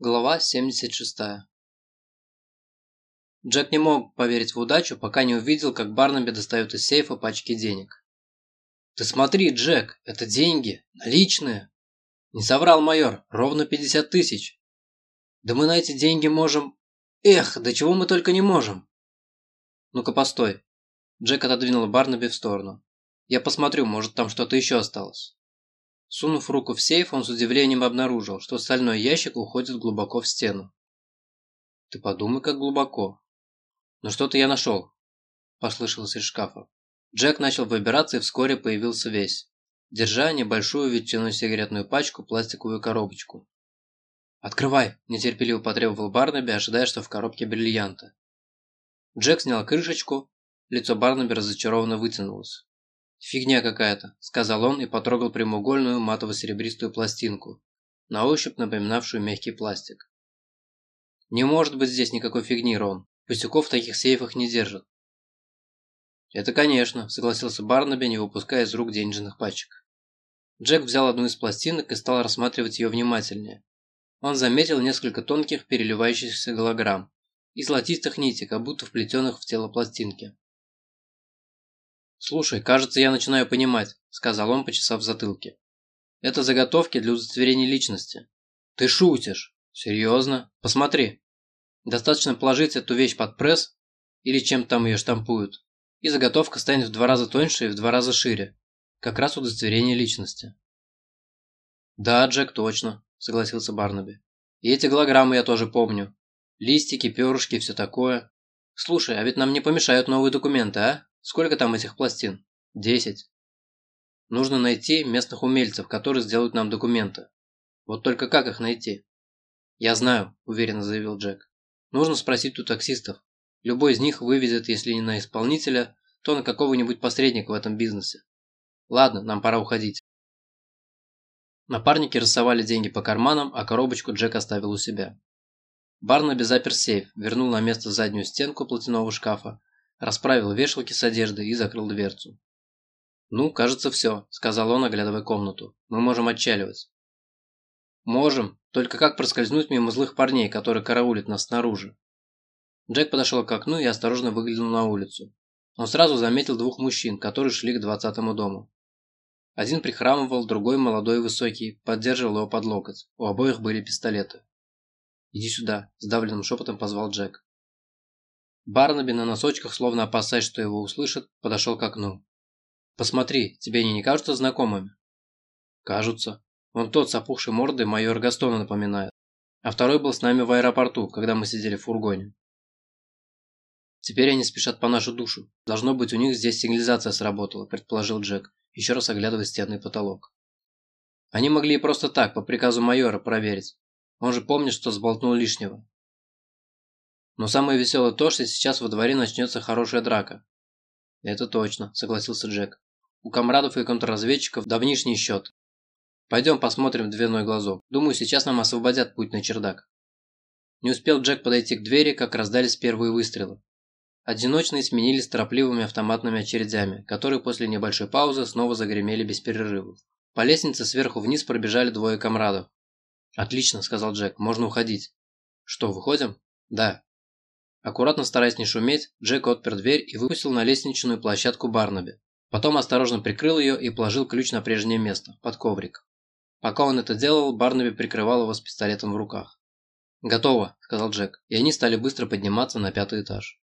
Глава 76 Джек не мог поверить в удачу, пока не увидел, как Барнаби достает из сейфа пачки денег. «Ты смотри, Джек, это деньги, наличные!» «Не соврал майор, ровно 50 тысяч!» «Да мы на эти деньги можем...» «Эх, да чего мы только не можем!» «Ну-ка, постой!» Джек отодвинул Барнаби в сторону. «Я посмотрю, может там что-то еще осталось». Сунув руку в сейф, он с удивлением обнаружил, что стальной ящик уходит глубоко в стену. «Ты подумай, как глубоко». «Ну что-то я нашел», – послышалось из шкафа. Джек начал выбираться и вскоре появился весь, держа небольшую ветчину сигаретную пачку, пластиковую коробочку. «Открывай!» – нетерпеливо потребовал Барнаби, ожидая, что в коробке бриллианты. Джек снял крышечку, лицо Барнаби разочарованно вытянулось. «Фигня какая-то», – сказал он и потрогал прямоугольную матово-серебристую пластинку, на ощупь напоминавшую мягкий пластик. «Не может быть здесь никакой фигни, Рон. Пустяков в таких сейфах не держат». «Это конечно», – согласился Барнаби, не выпуская из рук денежных пачек. Джек взял одну из пластинок и стал рассматривать ее внимательнее. Он заметил несколько тонких переливающихся голограмм и золотистых нитей, как будто вплетенных в тело пластинки. «Слушай, кажется, я начинаю понимать», – сказал он, почесав затылки. «Это заготовки для удостоверения личности». «Ты шутишь?» «Серьезно? Посмотри. Достаточно положить эту вещь под пресс, или чем там ее штампуют, и заготовка станет в два раза тоньше и в два раза шире. Как раз удостоверение личности». «Да, Джек, точно», – согласился Барнаби. «И эти голограммы я тоже помню. Листики, перышки, все такое. Слушай, а ведь нам не помешают новые документы, а?» Сколько там этих пластин? Десять. Нужно найти местных умельцев, которые сделают нам документы. Вот только как их найти? Я знаю, уверенно заявил Джек. Нужно спросить у таксистов. Любой из них выведет, если не на исполнителя, то на какого-нибудь посредника в этом бизнесе. Ладно, нам пора уходить. Напарники рассовали деньги по карманам, а коробочку Джек оставил у себя. Барнаби запер сейф, вернул на место заднюю стенку платяного шкафа расправил вешалки с одеждой и закрыл дверцу. «Ну, кажется, все», – сказал он, оглядывая комнату. «Мы можем отчаливать». «Можем, только как проскользнуть мимо злых парней, которые караулят нас снаружи?» Джек подошел к окну и осторожно выглянул на улицу. Он сразу заметил двух мужчин, которые шли к двадцатому дому. Один прихрамывал, другой, молодой и высокий, поддерживал его под локоть. У обоих были пистолеты. «Иди сюда», – сдавленным шепотом позвал Джек. Барнаби на носочках, словно опасаясь, что его услышат, подошел к окну. «Посмотри, тебе они не кажутся знакомыми?» «Кажутся. Он тот с опухшей мордой майор Гастона напоминает. А второй был с нами в аэропорту, когда мы сидели в фургоне». «Теперь они спешат по нашу душу. Должно быть, у них здесь сигнализация сработала», – предположил Джек, еще раз оглядывая стенный потолок. «Они могли и просто так, по приказу майора, проверить. Он же помнит, что сболтнул лишнего. Но самое веселое то, что сейчас во дворе начнется хорошая драка. Это точно, согласился Джек. У комрадов и контрразведчиков давнишний счет. Пойдем посмотрим в дверной глазок. Думаю, сейчас нам освободят путь на чердак. Не успел Джек подойти к двери, как раздались первые выстрелы. Одиночные сменились торопливыми автоматными очередями, которые после небольшой паузы снова загремели без перерывов. По лестнице сверху вниз пробежали двое комрадов. «Отлично», – сказал Джек, – «можно уходить». «Что, выходим?» «Да». Аккуратно стараясь не шуметь, Джек отпер дверь и выпустил на лестничную площадку Барнаби. Потом осторожно прикрыл ее и положил ключ на прежнее место, под коврик. Пока он это делал, Барнаби прикрывал его с пистолетом в руках. «Готово», – сказал Джек, и они стали быстро подниматься на пятый этаж.